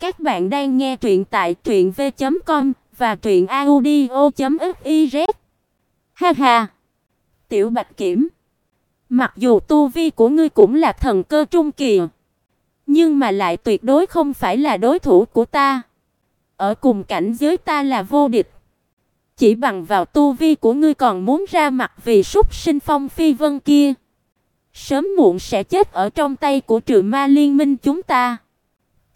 Các bạn đang nghe truyện tại truyệnv.com và truyệnaudio.fiz. Ha ha. Tiểu Bạch Kiểm, mặc dù tu vi của ngươi cũng là thần cơ trung kỳ, nhưng mà lại tuyệt đối không phải là đối thủ của ta. Ở cùng cảnh giới ta là vô địch. Chỉ bằng vào tu vi của ngươi còn muốn ra mặt vì súc sinh phong phi vân kia, sớm muộn sẽ chết ở trong tay của trừ ma liên minh chúng ta.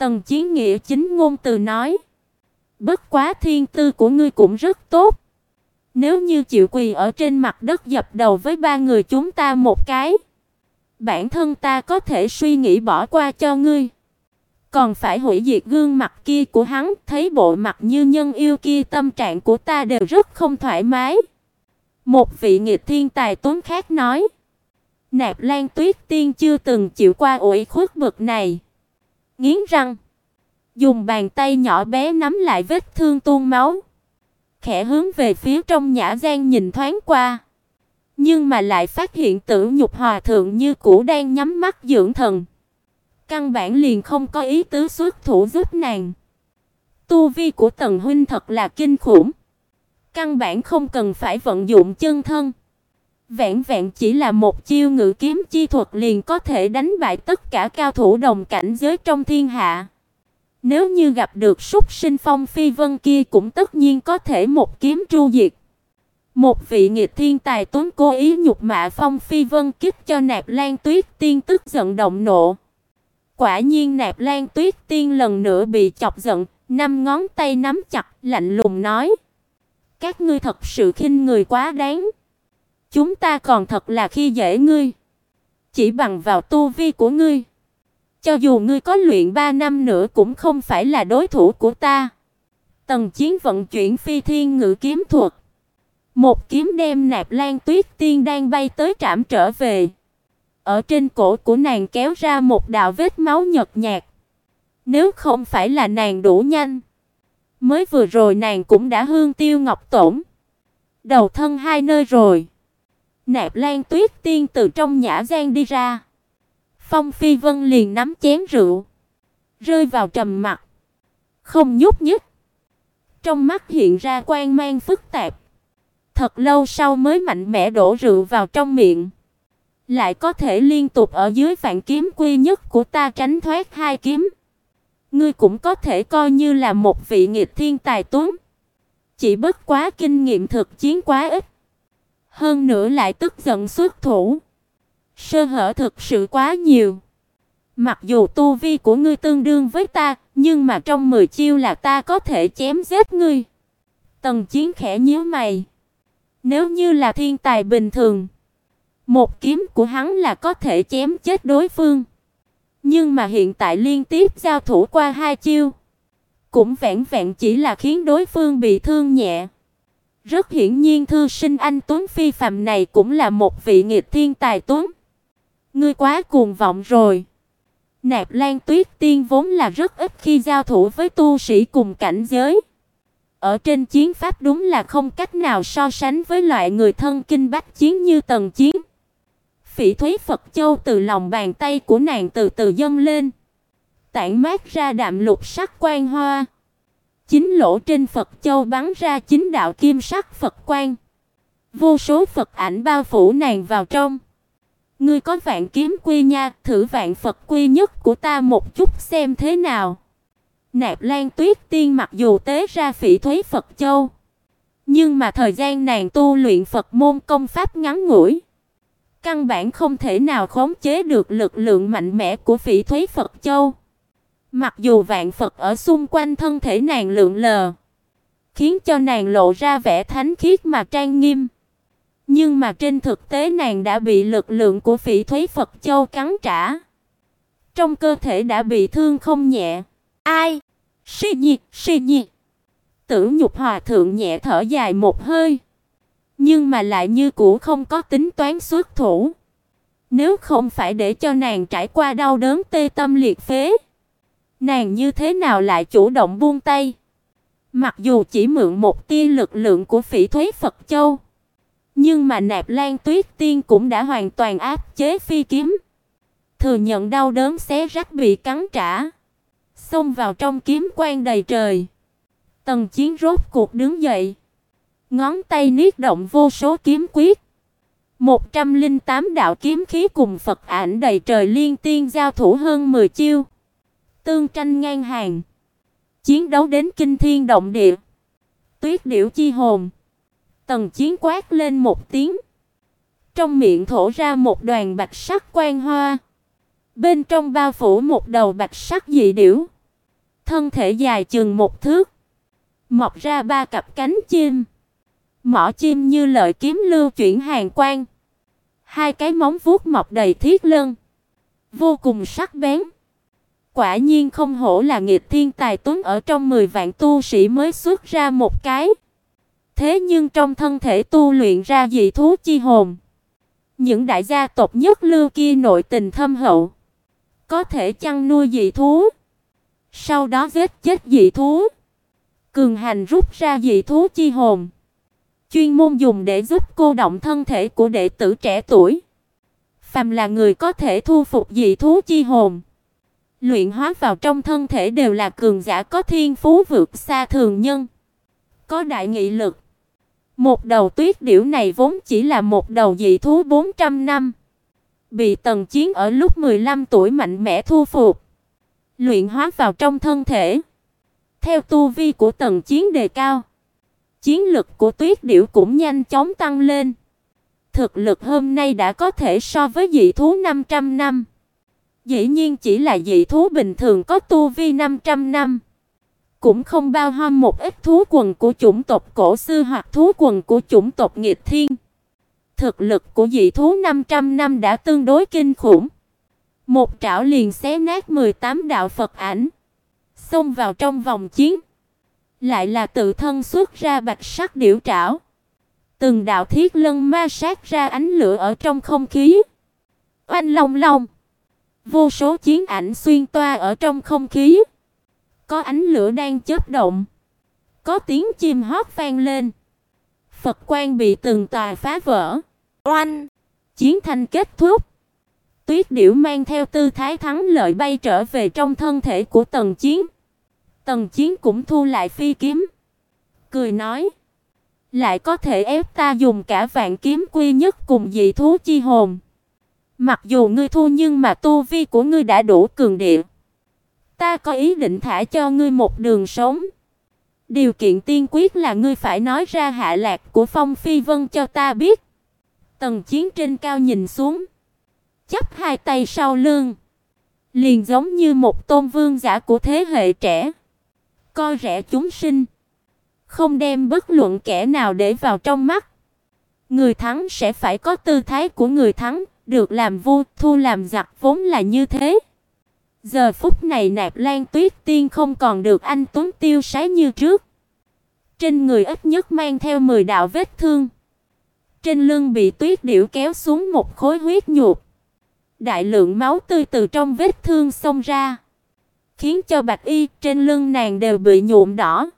Tần Chiến Nghĩa chính ngôn từ nói, bất quá thiên tư của ngươi cũng rất tốt. Nếu như chịu quỳ ở trên mặt đất dập đầu với ba người chúng ta một cái, bản thân ta có thể suy nghĩ bỏ qua cho ngươi. Còn phải hủy diệt gương mặt kia của hắn, thấy bộ mặt như nhân yêu kia tâm trạng của ta đều rất không thoải mái. Một vị nghịch thiên tài tuấn khác nói, Nạp Lan Tuyết Tiên chưa từng chịu qua ủi khuất bực này. Nghiến răng, dùng bàn tay nhỏ bé nắm lại vết thương tuôn máu, khẽ hướng về phía trong nhã gian nhìn thoáng qua. Nhưng mà lại phát hiện Tử Nhục Hòa thượng như cũ đang nhắm mắt dưỡng thần. Căn bản liền không có ý tứ xuất thủ giúp nàng. Tu vi của Tần huynh thật là kinh khủng. Căn bản không cần phải vận dụng chân thân. Vẹn vẹn chỉ là một chiêu ngự kiếm chi thuật liền có thể đánh bại tất cả cao thủ đồng cảnh giới trong thiên hạ. Nếu như gặp được súc sinh phong phi vân kia cũng tất nhiên có thể một kiếm tru diệt. Một vị nghịch thiên tài tuấn cố ý nhục mạ phong phi vân kích cho nạp lan tuyết tiên tức giận động nộ. Quả nhiên nạp lan tuyết tiên lần nữa bị chọc giận, năm ngón tay nắm chặt, lạnh lùng nói. Các ngươi thật sự khinh người quá đáng. Chúng ta còn thật là khi dễ ngươi. Chỉ bằng vào tu vi của ngươi. Cho dù ngươi có luyện 3 năm nữa cũng không phải là đối thủ của ta. Tần Chiến vận chuyển phi thiên ngự kiếm thuật. Một kiếm đem Nạp Lan Tuyết Tiên đang bay tới trảm trở về. Ở trên cổ của nàng kéo ra một đạo vết máu nhợt nhạt. Nếu không phải là nàng đủ nhanh, mới vừa rồi nàng cũng đã hương tiêu ngọc tổn. Đầu thân hai nơi rồi. Nạp Lan Tuyết Tiên từ trong nhã gian đi ra. Phong Phi Vân liền nắm chén rượu, rơi vào trầm mặc, không nhúc nhích. Trong mắt hiện ra quan mang phức tạp. Thật lâu sau mới mạnh mẽ đổ rượu vào trong miệng. Lại có thể liên tục ở dưới vạn kiếm quy nhất của ta tránh thoát hai kiếm. Ngươi cũng có thể coi như là một vị nghịch thiên tài tuấn. Chỉ bất quá kinh nghiệm thực chiến quá ít. Hơn nữa lại tức giận xuất thủ. Sơ hở thực sự quá nhiều. Mặc dù tu vi của ngươi tương đương với ta, nhưng mà trong 10 chiêu là ta có thể chém giết ngươi. Tần Chiến khẽ nhíu mày. Nếu như là thiên tài bình thường, một kiếm của hắn là có thể chém chết đối phương. Nhưng mà hiện tại liên tiếp giao thủ qua hai chiêu, cũng vẹn vẹn chỉ là khiến đối phương bị thương nhẹ. Rất hiển nhiên thư sinh anh Tuấn Phi phàm này cũng là một vị nghịch thiên tài tuấn. Ngươi quá cuồng vọng rồi. Nạp Lan Tuyết Tiên vốn là rất ít khi giao thủ với tu sĩ cùng cảnh giới. Ở trên chiến pháp đúng là không cách nào so sánh với loại người thân kinh bách chiến như Tần Chiến. Phỉ Thúy Phật Châu từ lòng bàn tay của nàng từ từ dâng lên, tản mát ra đạm lục sắc quang hoa. Chính lỗ trên Phật Châu bắn ra chính đạo kim sắc Phật quang. Vô số Phật ảnh bao phủ nàng vào trong. Ngươi có vạn kiếm quy nha, thử vạn Phật quy nhất của ta một chút xem thế nào. Nạp Lan Tuyết Tiên mặc dù tế ra phỉ thúy Phật Châu, nhưng mà thời gian nàng tu luyện Phật môn công pháp ngắn ngủi, căn bản không thể nào khống chế được lực lượng mạnh mẽ của phỉ thúy Phật Châu. Mặc dù vạn Phật ở xung quanh thân thể nàng lượn lờ, khiến cho nàng lộ ra vẻ thánh khiết mà trang nghiêm, nhưng mà trên thực tế nàng đã bị lực lượng của phỉ thúy Phật Châu cắn trả. Trong cơ thể đã bị thương không nhẹ. Ai? Si Nhi, Si Nhi. Tử Nhục Hòa thượng nhẹ thở dài một hơi, nhưng mà lại như cũ không có tính toán xuất thủ. Nếu không phải để cho nàng trải qua đau đớn tê tâm liệt phế, nàng như thế nào lại chủ động buông tay? Mặc dù chỉ mượn một tia lực lượng của Phỉ Thúy Phật Châu, nhưng mà Nạp Lan Tuyết Tiên cũng đã hoàn toàn áp chế phi kiếm, thừa nhận đau đớn xé rách bị cắn trả. xông vào trong kiếm quang đầy trời. Tần Chiến rốt cuộc đứng dậy, ngón tay niết động vô số kiếm quyết. 108 đạo kiếm khí cùng Phật ảnh đầy trời liên tiên giao thủ hơn 10 chiêu. Tương tranh ngang hàng, chiến đấu đến kinh thiên động địa. Tuyết điểu chi hồn. Tần Chiến quát lên một tiếng, trong miệng thổ ra một đoàn bạch sắc quang hoa. Bên trong bao phủ một đầu bạch sắc dị điểu, thân thể dài chừng một thước, mọc ra ba cặp cánh chim. Mỏ chim như lợi kiếm lưu chuyển hàng quang. Hai cái móng vuốt mọc đầy thiết lân, vô cùng sắc bén. Quả nhiên không hổ là nghịch thiên tài tuấn ở trong 10 vạn tu sĩ mới xuất ra một cái. Thế nhưng trong thân thể tu luyện ra dị thú chi hồn, những đại gia tộc nhất lưu kia nội tình thâm hậu, có thể chăn nuôi dị thú, sau đó giết chết dị thú, cường hành rút ra dị thú chi hồn, chuyên môn dùng để giúp cô động thân thể của đệ tử trẻ tuổi. Phàm là người có thể thu phục dị thú chi hồn, luyện hóa vào trong thân thể đều là cường giả có thiên phú vượt xa thường nhân, có đại nghị lực. Một đầu tuyết điểu này vốn chỉ là một đầu dị thú 400 năm, bị Tần Chiến ở lúc 15 tuổi mạnh mẽ thu phục, luyện hóa vào trong thân thể. Theo tu vi của Tần Chiến đề cao, chiến lực của Tuyết điểu cũng nhanh chóng tăng lên. Thực lực hôm nay đã có thể so với dị thú 500 năm. Dĩ nhiên chỉ là dị thú bình thường có tu vi 500 năm cũng không bao gồm một ít thú quần của chủng tộc cổ xưa hoặc thú quần của chủng tộc nghịch thiên. Thực lực của dị thú 500 năm đã tương đối kinh khủng. Một trảo liền xé nát 18 đạo Phật ảnh, xông vào trong vòng chiến. Lại là tự thân xuất ra bạch sắc điểu trảo. Từng đạo thiết lân ma sát ra ánh lửa ở trong không khí. Oanh long long. Vô số chiến ảnh xuyên toa ở trong không khí có ánh lửa đang chớp động, có tiếng chim hót vang lên. Phật quan bị từng tòa phá vỡ. Oanh! Chiến thanh kết thúc. Tuyết Điểu mang theo tư thái thắng lợi bay trở về trong thân thể của Tần Chiến. Tần Chiến cũng thu lại phi kiếm, cười nói: "Lại có thể ép ta dùng cả vạn kiếm quy nhất cùng dị thú chi hồn. Mặc dù ngươi thu nhưng mà tu vi của ngươi đã đủ cường địa. Ta có ý định thả cho ngươi một đường sống. Điều kiện tiên quyết là ngươi phải nói ra hạ lạc của Phong Phi Vân cho ta biết." Tần Chiến trên cao nhìn xuống, chắp hai tay sau lưng, liền giống như một tôn vương giả của thế hệ trẻ, coi rẻ chúng sinh, không đem bất luận kẻ nào để vào trong mắt. Người thắng sẽ phải có tư thái của người thắng, được làm vua, thu làm giặc vốn là như thế. Giờ phút này Nạp Lan Tuyết Tiên không còn được anh tuấn tiêu sái như trước. Trên người ít nhất mang theo 10 đạo vết thương. Trên lưng bị tuyết điểu kéo xuống một khối huyết nhục. Đại lượng máu tươi từ trong vết thương xông ra, khiến cho bạch y trên lưng nàng đều bị nhuộm đỏ.